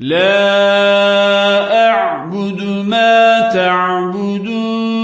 لا أعبد ما تعبدون.